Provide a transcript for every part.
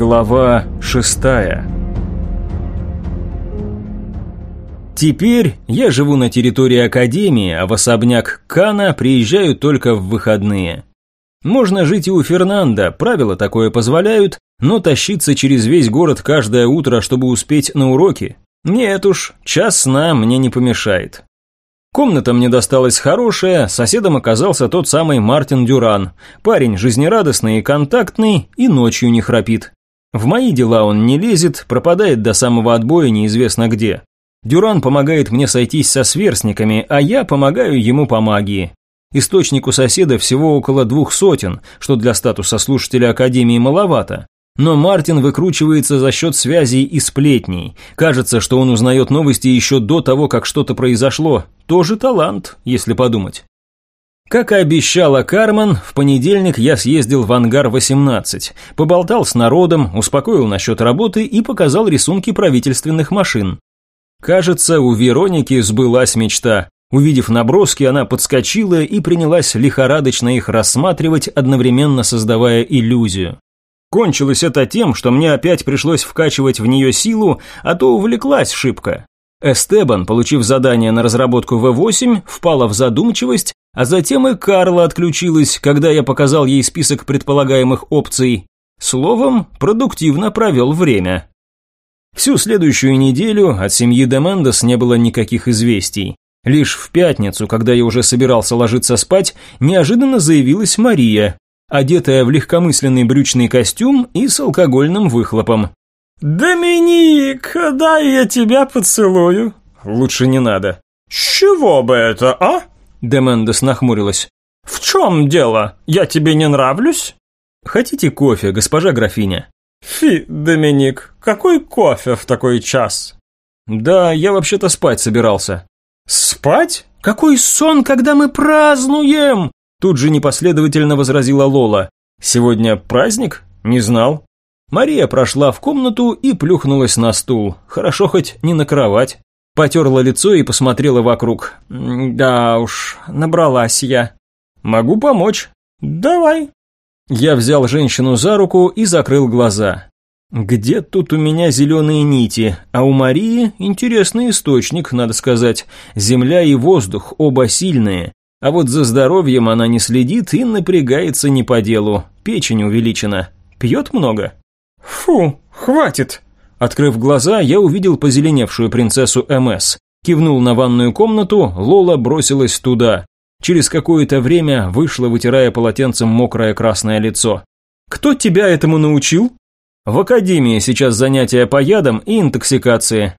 Глава шестая Теперь я живу на территории Академии, а в особняк Кана приезжаю только в выходные. Можно жить и у Фернанда, правила такое позволяют, но тащиться через весь город каждое утро, чтобы успеть на уроки? Нет уж, час сна мне не помешает. Комната мне досталась хорошая, соседом оказался тот самый Мартин Дюран. Парень жизнерадостный и контактный, и ночью не храпит. В мои дела он не лезет, пропадает до самого отбоя неизвестно где. Дюран помогает мне сойтись со сверстниками, а я помогаю ему по магии. Источник у соседа всего около двух сотен, что для статуса слушателя Академии маловато. Но Мартин выкручивается за счет связей и сплетней. Кажется, что он узнает новости еще до того, как что-то произошло. Тоже талант, если подумать. Как и обещала Кармен, в понедельник я съездил в ангар-18, поболтал с народом, успокоил насчет работы и показал рисунки правительственных машин. Кажется, у Вероники сбылась мечта. Увидев наброски, она подскочила и принялась лихорадочно их рассматривать, одновременно создавая иллюзию. Кончилось это тем, что мне опять пришлось вкачивать в нее силу, а то увлеклась шибко. Эстебан, получив задание на разработку В8, впала в задумчивость, а затем и Карла отключилась, когда я показал ей список предполагаемых опций. Словом, продуктивно провел время. Всю следующую неделю от семьи Демендес не было никаких известий. Лишь в пятницу, когда я уже собирался ложиться спать, неожиданно заявилась Мария, одетая в легкомысленный брючный костюм и с алкогольным выхлопом. «Доминик, дай я тебя поцелую». «Лучше не надо». «С чего бы это, а?» Демендес нахмурилась. «В чем дело? Я тебе не нравлюсь?» «Хотите кофе, госпожа графиня?» «Фи, Доминик, какой кофе в такой час?» «Да, я вообще-то спать собирался». «Спать? Какой сон, когда мы празднуем?» Тут же непоследовательно возразила Лола. «Сегодня праздник? Не знал». Мария прошла в комнату и плюхнулась на стул. Хорошо хоть не на кровать. Потерла лицо и посмотрела вокруг. «Да уж, набралась я». «Могу помочь». «Давай». Я взял женщину за руку и закрыл глаза. Где тут у меня зеленые нити, а у Марии интересный источник, надо сказать. Земля и воздух, оба сильные. А вот за здоровьем она не следит и напрягается не по делу. Печень увеличена. Пьет много? Фу, хватит. Открыв глаза, я увидел позеленевшую принцессу МС. Кивнул на ванную комнату, Лола бросилась туда. Через какое-то время вышла, вытирая полотенцем мокрое красное лицо. «Кто тебя этому научил?» «В академии сейчас занятия по ядам и интоксикации.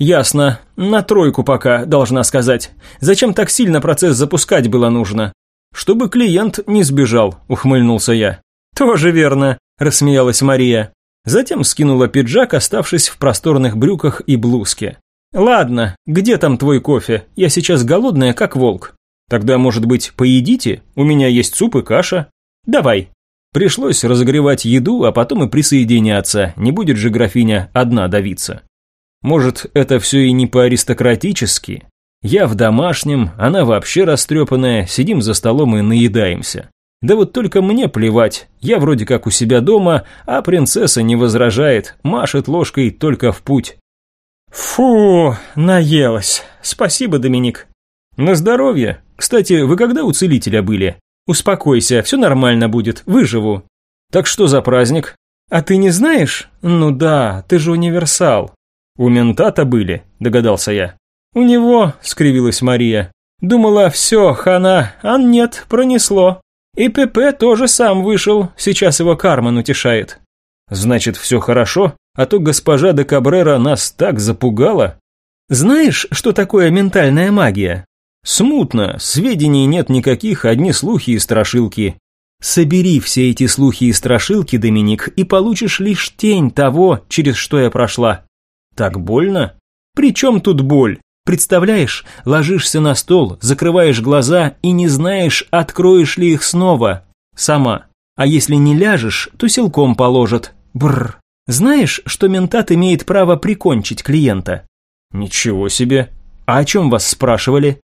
«Ясно. На тройку пока, должна сказать. Зачем так сильно процесс запускать было нужно?» «Чтобы клиент не сбежал», – ухмыльнулся я. «Тоже верно», – рассмеялась Мария. Затем скинула пиджак, оставшись в просторных брюках и блузке. «Ладно, где там твой кофе? Я сейчас голодная, как волк». «Тогда, может быть, поедите? У меня есть суп и каша». «Давай». Пришлось разогревать еду, а потом и присоединяться, не будет же графиня одна давиться. Может, это все и не по-аристократически? Я в домашнем, она вообще растрепанная, сидим за столом и наедаемся. Да вот только мне плевать, я вроде как у себя дома, а принцесса не возражает, машет ложкой только в путь. Фу, наелась. Спасибо, Доминик. На здоровье. Кстати, вы когда у целителя были? Успокойся, все нормально будет, выживу. Так что за праздник? А ты не знаешь? Ну да, ты же универсал. «У ментата были», – догадался я. «У него», – скривилась Мария. «Думала, все, хана, а нет, пронесло. И ПП тоже сам вышел, сейчас его Кармен утешает». «Значит, все хорошо? А то госпожа де Кабрера нас так запугала». «Знаешь, что такое ментальная магия?» «Смутно, сведений нет никаких, одни слухи и страшилки». «Собери все эти слухи и страшилки, Доминик, и получишь лишь тень того, через что я прошла. Так больно? При чем тут боль? Представляешь, ложишься на стол, закрываешь глаза и не знаешь, откроешь ли их снова. Сама. А если не ляжешь, то силком положат. Бррр. Знаешь, что ментат имеет право прикончить клиента? Ничего себе. А о чем вас спрашивали?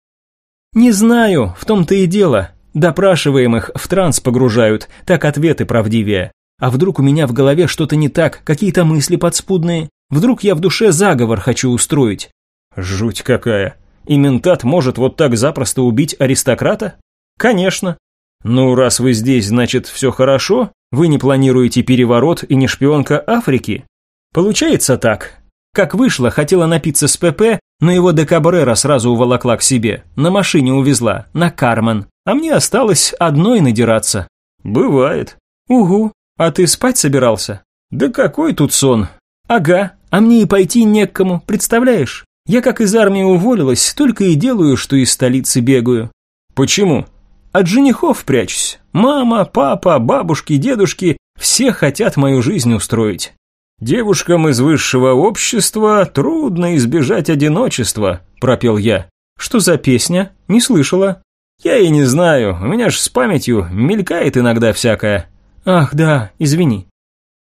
Не знаю, в том-то и дело. Допрашиваемых в транс погружают, так ответы правдивее. А вдруг у меня в голове что-то не так, какие-то мысли подспудные? Вдруг я в душе заговор хочу устроить? Жуть какая. И ментат может вот так запросто убить аристократа? Конечно. Ну, раз вы здесь, значит, все хорошо? Вы не планируете переворот и не шпионка Африки? Получается так. Как вышло, хотела напиться с ПП, но его до Кабрера сразу уволокла к себе. На машине увезла, на Кармен. А мне осталось одной надираться. Бывает. Угу. А ты спать собирался? Да какой тут сон? Ага. А мне и пойти не к кому, представляешь? Я как из армии уволилась, только и делаю, что из столицы бегаю. Почему? От женихов прячусь. Мама, папа, бабушки, дедушки все хотят мою жизнь устроить. Девушкам из высшего общества трудно избежать одиночества, пропел я. Что за песня? Не слышала. Я и не знаю, у меня ж с памятью мелькает иногда всякое. Ах, да, извини.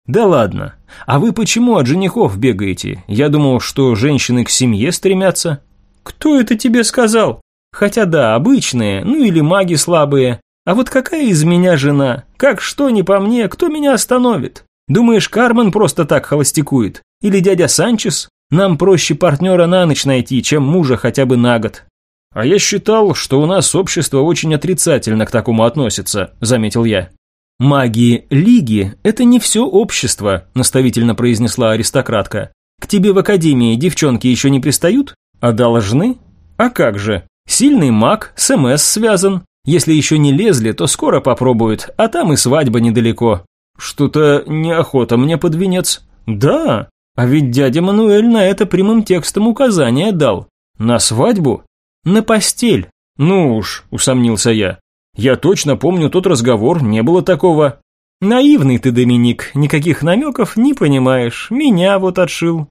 Да ладно. А вы почему от женихов бегаете? Я думал, что женщины к семье стремятся. Кто это тебе сказал? Хотя да, обычные, ну или маги слабые. А вот какая из меня жена? Как что не по мне, кто меня остановит? Думаешь, Кармен просто так холостякует? Или дядя Санчес? Нам проще партнера на ночь найти, чем мужа хотя бы на год. А я считал, что у нас общество очень отрицательно к такому относится, заметил я. Маги Лиги – это не все общество, наставительно произнесла аристократка. К тебе в академии девчонки еще не пристают? А должны? А как же? Сильный маг, с МС связан. Если еще не лезли, то скоро попробуют, а там и свадьба недалеко. Что-то неохота мне под венец. Да, а ведь дядя Мануэль на это прямым текстом указание дал. На свадьбу? На постель. Ну уж, усомнился я. Я точно помню тот разговор, не было такого. Наивный ты, Доминик, никаких намеков не понимаешь. Меня вот отшил.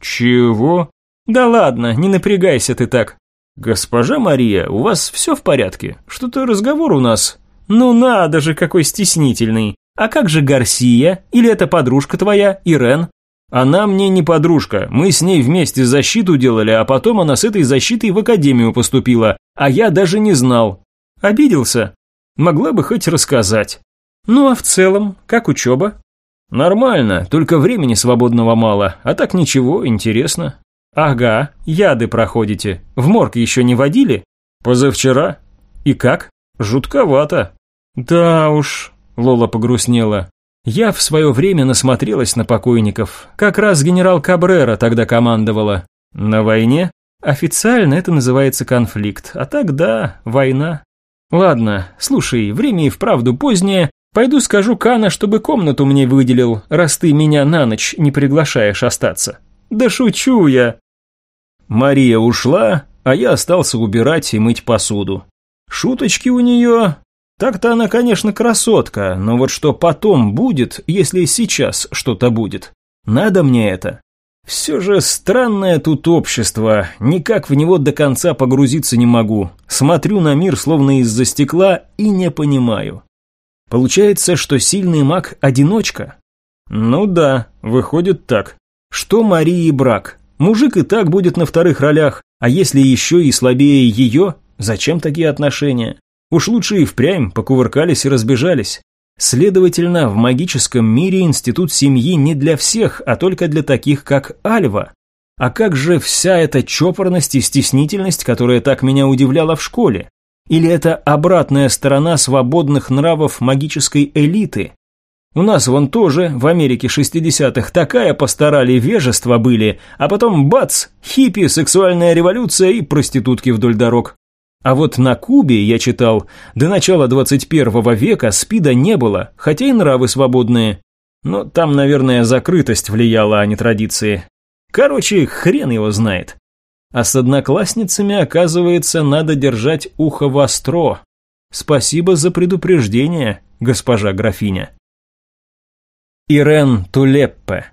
Чего? Да ладно, не напрягайся ты так. «Госпожа Мария, у вас все в порядке? Что-то разговор у нас...» «Ну надо же, какой стеснительный! А как же Гарсия? Или это подружка твоя, Ирен?» «Она мне не подружка, мы с ней вместе защиту делали, а потом она с этой защитой в академию поступила, а я даже не знал. Обиделся? Могла бы хоть рассказать». «Ну а в целом, как учеба?» «Нормально, только времени свободного мало, а так ничего, интересно. «Ага, яды проходите. В морг еще не водили?» «Позавчера. И как?» «Жутковато». «Да уж», — Лола погрустнела. «Я в свое время насмотрелась на покойников. Как раз генерал Кабрера тогда командовала. На войне? Официально это называется конфликт, а так да, война. Ладно, слушай, время и вправду позднее. Пойду скажу Кана, чтобы комнату мне выделил, раз ты меня на ночь не приглашаешь остаться». Да шучу я. Мария ушла, а я остался убирать и мыть посуду. Шуточки у нее... Так-то она, конечно, красотка, но вот что потом будет, если сейчас что-то будет? Надо мне это? Все же странное тут общество, никак в него до конца погрузиться не могу. Смотрю на мир словно из-за стекла и не понимаю. Получается, что сильный маг – одиночка? Ну да, выходит так. Что Марии брак? Мужик и так будет на вторых ролях, а если еще и слабее ее, зачем такие отношения? Уж лучше и впрямь покувыркались и разбежались. Следовательно, в магическом мире институт семьи не для всех, а только для таких, как Альва. А как же вся эта чопорность и стеснительность, которая так меня удивляла в школе? Или это обратная сторона свободных нравов магической элиты? У нас вон тоже в Америке 60-х такая постарали вежества были, а потом бац, хиппи, сексуальная революция и проститутки вдоль дорог. А вот на Кубе, я читал, до начала 21 века спида не было, хотя и нравы свободные. Но там, наверное, закрытость влияла, а не традиции. Короче, хрен его знает. А с одноклассницами, оказывается, надо держать ухо востро. Спасибо за предупреждение, госпожа графиня. Ирен Тулеппе.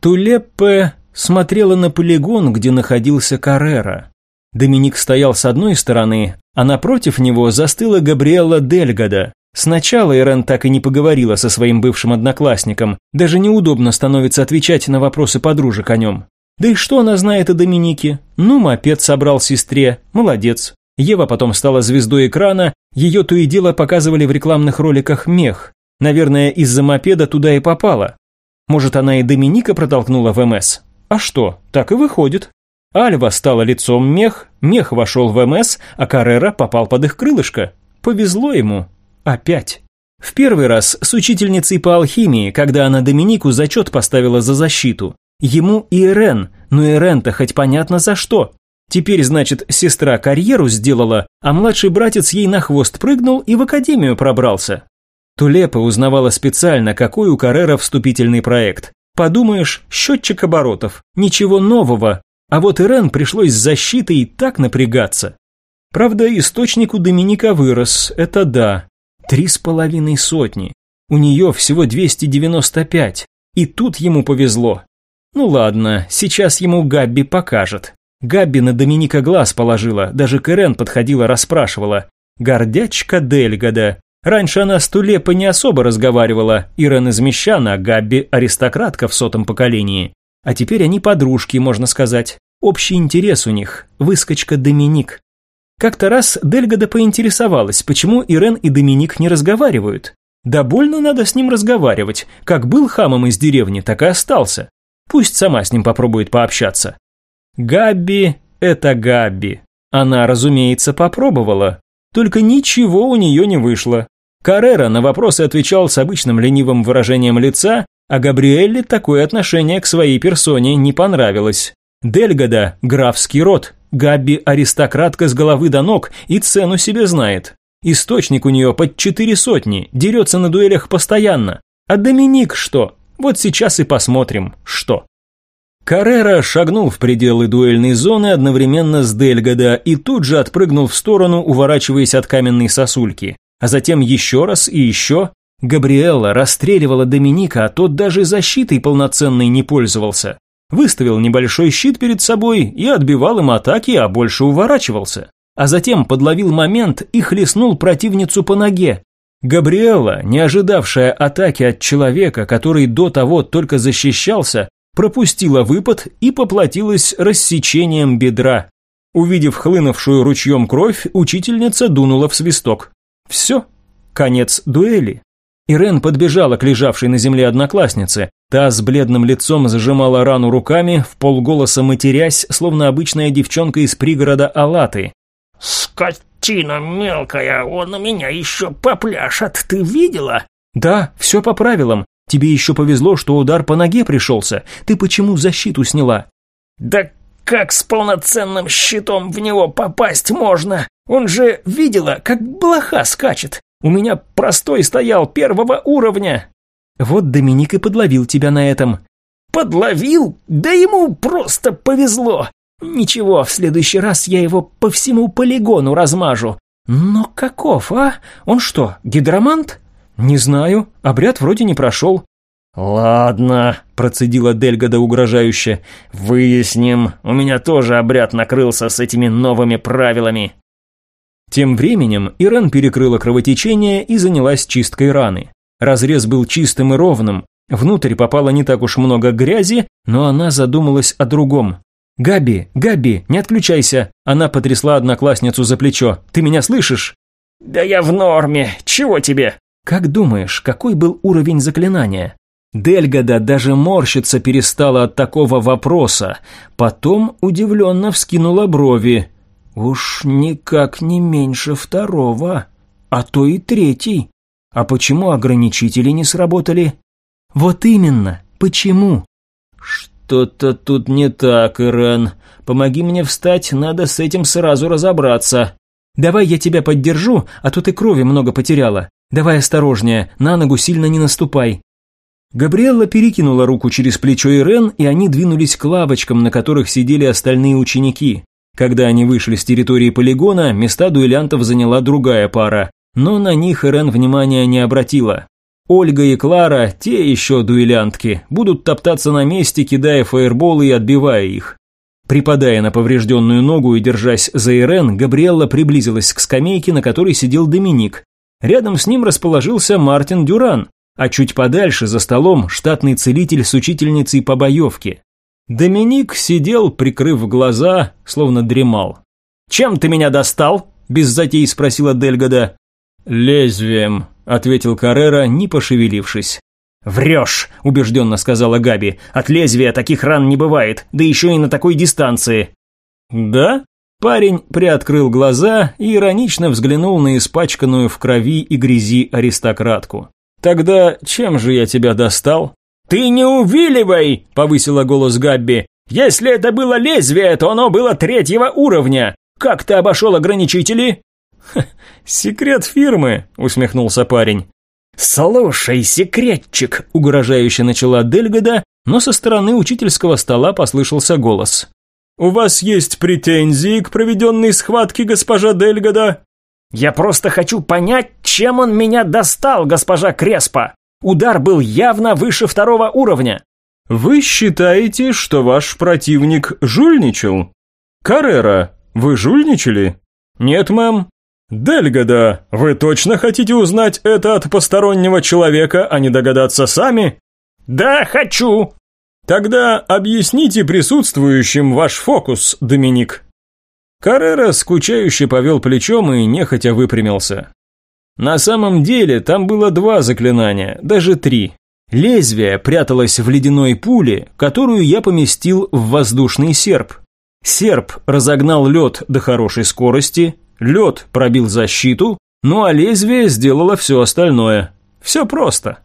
Тулеппе смотрела на полигон, где находился Каррера. Доминик стоял с одной стороны, а напротив него застыла Габриэла Дельгада. Сначала Ирен так и не поговорила со своим бывшим одноклассником, даже неудобно становится отвечать на вопросы подружек о нем. Да и что она знает о Доминике? Ну, мопед собрал сестре, молодец. Ева потом стала звездой экрана, ее то и дело показывали в рекламных роликах мех. Наверное, из-за мопеда туда и попала. Может, она и Доминика протолкнула в МС? А что, так и выходит. Альва стала лицом мех, мех вошел в МС, а Каррера попал под их крылышко. Повезло ему. Опять. В первый раз с учительницей по алхимии, когда она Доминику зачет поставила за защиту. Ему и Ирен, но Ирен-то хоть понятно за что. Теперь, значит, сестра карьеру сделала, а младший братец ей на хвост прыгнул и в академию пробрался. Тулепа узнавала специально, какой у Каррера вступительный проект. Подумаешь, счетчик оборотов, ничего нового. А вот Ирен пришлось с защитой так напрягаться. Правда, источник у Доминика вырос, это да. Три с половиной сотни. У нее всего 295. И тут ему повезло. Ну ладно, сейчас ему Габби покажет. Габби на Доминика глаз положила, даже Кэрен подходила, расспрашивала. Гордячка Дельгода. Раньше она с Тулепа не особо разговаривала, Ирен из Мещана, а Габби аристократка в сотом поколении. А теперь они подружки, можно сказать. Общий интерес у них, выскочка Доминик. Как-то раз Дельгода поинтересовалась, почему Ирен и Доминик не разговаривают. Да больно надо с ним разговаривать, как был хамом из деревни, так и остался. Пусть сама с ним попробует пообщаться. Габби – это Габби. Она, разумеется, попробовала. Только ничего у нее не вышло. Каррера на вопросы отвечал с обычным ленивым выражением лица, а Габриэлле такое отношение к своей персоне не понравилось. Дельгода – графский род, Габби – аристократка с головы до ног и цену себе знает. Источник у нее под четыре сотни, дерется на дуэлях постоянно. А Доминик что? Вот сейчас и посмотрим, что. Каррера шагнул в пределы дуэльной зоны одновременно с Дельгода и тут же отпрыгнул в сторону, уворачиваясь от каменной сосульки. А затем еще раз и еще. Габриэлла расстреливала Доминика, а тот даже защитой полноценной не пользовался. Выставил небольшой щит перед собой и отбивал им атаки, а больше уворачивался. А затем подловил момент и хлестнул противницу по ноге. Габриэлла, не ожидавшая атаки от человека, который до того только защищался, пропустила выпад и поплатилась рассечением бедра. Увидев хлынувшую ручьем кровь, учительница дунула в свисток. Все, конец дуэли. Ирен подбежала к лежавшей на земле однокласснице. Та с бледным лицом зажимала рану руками, в полголоса матерясь, словно обычная девчонка из пригорода Алаты. «Скотина мелкая, он у меня еще попляшет, ты видела?» «Да, все по правилам. Тебе еще повезло, что удар по ноге пришелся. Ты почему защиту сняла?» «Да как с полноценным щитом в него попасть можно? Он же видела, как блоха скачет. У меня простой стоял первого уровня». «Вот Доминик и подловил тебя на этом». «Подловил? Да ему просто повезло. Ничего, в следующий раз я его по всему полигону размажу. Но каков, а? Он что, гидромант?» «Не знаю, обряд вроде не прошел». «Ладно», – процедила Дельгода угрожающе. «Выясним. У меня тоже обряд накрылся с этими новыми правилами». Тем временем Ирен перекрыла кровотечение и занялась чисткой раны. Разрез был чистым и ровным. Внутрь попало не так уж много грязи, но она задумалась о другом. «Габи, Габи, не отключайся!» Она потрясла одноклассницу за плечо. «Ты меня слышишь?» «Да я в норме. Чего тебе?» Как думаешь, какой был уровень заклинания? Дельгада даже морщиться перестала от такого вопроса, потом удивленно вскинула брови. Уж никак не меньше второго, а то и третий. А почему ограничители не сработали? Вот именно, почему? Что-то тут не так, Ирен. Помоги мне встать, надо с этим сразу разобраться. Давай я тебя поддержу, а то ты крови много потеряла. Давай осторожнее, на ногу сильно не наступай». Габриэлла перекинула руку через плечо Ирен, и они двинулись к лавочкам, на которых сидели остальные ученики. Когда они вышли с территории полигона, места дуэлянтов заняла другая пара, но на них Ирен внимания не обратила. Ольга и Клара, те еще дуэлянтки, будут топтаться на месте, кидая фаерболы и отбивая их. Припадая на поврежденную ногу и держась за Ирен, Габриэлла приблизилась к скамейке, на которой сидел Доминик, Рядом с ним расположился Мартин Дюран, а чуть подальше за столом штатный целитель с учительницей по боевке. Доминик сидел, прикрыв глаза, словно дремал. «Чем ты меня достал?» – без затей спросила Дельгода. «Лезвием», – ответил Каррера, не пошевелившись. «Врешь», – убежденно сказала Габи. «От лезвия таких ран не бывает, да еще и на такой дистанции». «Да?» Парень приоткрыл глаза и иронично взглянул на испачканную в крови и грязи аристократку. «Тогда чем же я тебя достал?» «Ты не увиливай!» – повысила голос Габби. «Если это было лезвие, то оно было третьего уровня. Как ты обошел ограничители?» «Секрет фирмы», – усмехнулся парень. «Слушай, секретчик», – угрожающе начала Дельгода, но со стороны учительского стола послышался голос. «У вас есть претензии к проведенной схватке, госпожа Дельгода?» «Я просто хочу понять, чем он меня достал, госпожа Креспа. Удар был явно выше второго уровня». «Вы считаете, что ваш противник жульничал? Каррера, вы жульничали?» «Нет, мэм». «Дельгода, вы точно хотите узнать это от постороннего человека, а не догадаться сами?» «Да, хочу!» «Тогда объясните присутствующим ваш фокус, Доминик». Каррера скучающе повел плечом и нехотя выпрямился. На самом деле там было два заклинания, даже три. Лезвие пряталось в ледяной пуле, которую я поместил в воздушный серп. Серп разогнал лед до хорошей скорости, лед пробил защиту, ну а лезвие сделало все остальное. Все просто.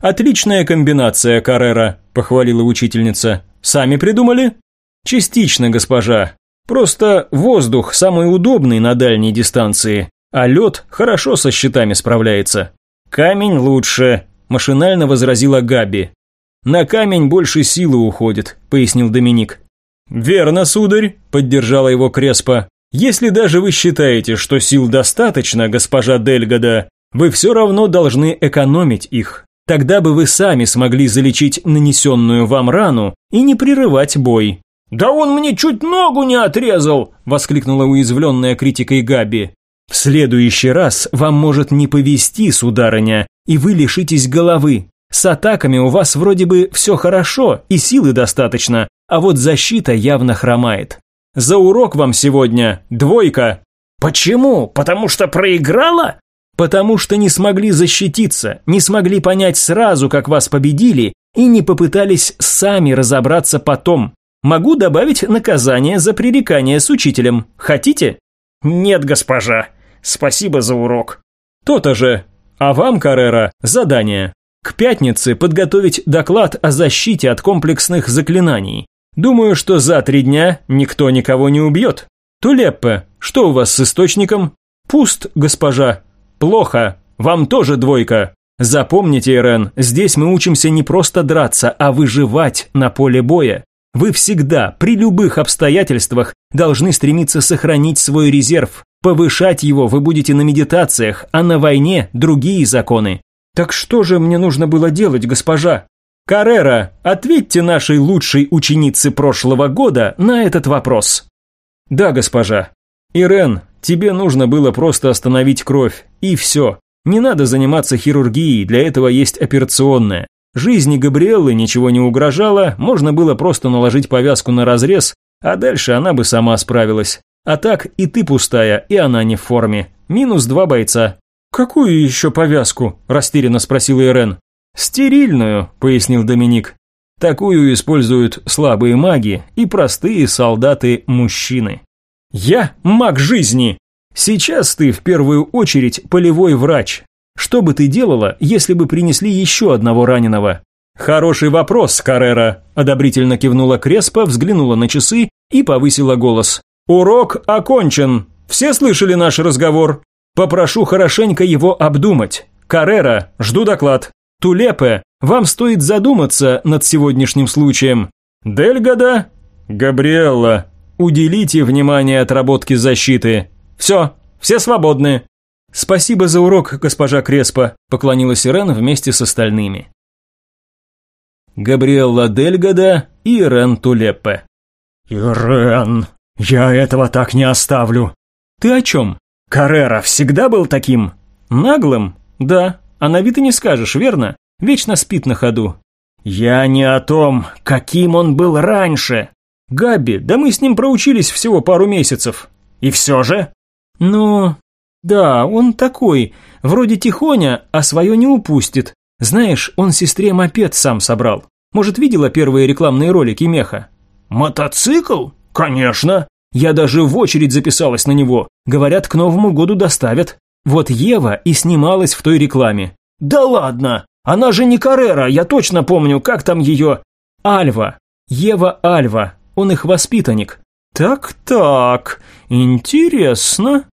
«Отличная комбинация, Каррера», – похвалила учительница. «Сами придумали?» «Частично, госпожа. Просто воздух самый удобный на дальней дистанции, а лед хорошо со щитами справляется». «Камень лучше», – машинально возразила Габи. «На камень больше силы уходит», – пояснил Доминик. «Верно, сударь», – поддержала его Креспа. «Если даже вы считаете, что сил достаточно, госпожа Дельгода, вы все равно должны экономить их. Тогда бы вы сами смогли залечить нанесенную вам рану и не прерывать бой». «Да он мне чуть ногу не отрезал!» – воскликнула уязвленная критикой Габи. «В следующий раз вам может не повезти, сударыня, и вы лишитесь головы. С атаками у вас вроде бы все хорошо и силы достаточно, а вот защита явно хромает. За урок вам сегодня двойка». «Почему? Потому что проиграла?» Потому что не смогли защититься, не смогли понять сразу, как вас победили, и не попытались сами разобраться потом. Могу добавить наказание за пререкание с учителем. Хотите? Нет, госпожа. Спасибо за урок. То-то же. А вам, Каррера, задание. К пятнице подготовить доклад о защите от комплексных заклинаний. Думаю, что за три дня никто никого не убьет. Тулеппе, что у вас с источником? Пуст, госпожа. Плохо. Вам тоже двойка. Запомните, Ирен, здесь мы учимся не просто драться, а выживать на поле боя. Вы всегда, при любых обстоятельствах, должны стремиться сохранить свой резерв. Повышать его вы будете на медитациях, а на войне другие законы. Так что же мне нужно было делать, госпожа? Каррера, ответьте нашей лучшей ученице прошлого года на этот вопрос. Да, госпожа. Ирен, Тебе нужно было просто остановить кровь, и все. Не надо заниматься хирургией, для этого есть операционная. Жизни Габриэллы ничего не угрожало, можно было просто наложить повязку на разрез, а дальше она бы сама справилась. А так и ты пустая, и она не в форме. Минус два бойца. «Какую еще повязку?» – растерянно спросил Ирен. «Стерильную», – пояснил Доминик. Такую используют слабые маги и простые солдаты-мужчины. Я маг жизни. Сейчас ты в первую очередь полевой врач. Что бы ты делала, если бы принесли еще одного раненого? Хороший вопрос, Каррера, одобрительно кивнула Креспа, взглянула на часы и повысила голос. Урок окончен. Все слышали наш разговор? Попрошу хорошенько его обдумать. Каррера, жду доклад. Тулепе, вам стоит задуматься над сегодняшним случаем. Дельгада? Габриэлла, Уделите внимание отработке защиты. Все, все свободны. Спасибо за урок, госпожа Креспа, поклонилась Ирен вместе с остальными. Габриэлла Дельгада и Ирен Тулеппе. Ирен, я этого так не оставлю. Ты о чем? Каррера всегда был таким? Наглым? Да, а на вид и не скажешь, верно? Вечно спит на ходу. Я не о том, каким он был раньше. Габи, да мы с ним проучились всего пару месяцев. И все же? Ну, Да, он такой, вроде тихоня, а свое не упустит. Знаешь, он сестре мопед сам собрал. Может, видела первые рекламные ролики Меха? Мотоцикл? Конечно. Я даже в очередь записалась на него. Говорят, к Новому году доставят. Вот Ева и снималась в той рекламе. Да ладно! Она же не Каррера, я точно помню, как там ее... Альва. Ева Альва. Он их воспитанник. Так-так, интересно.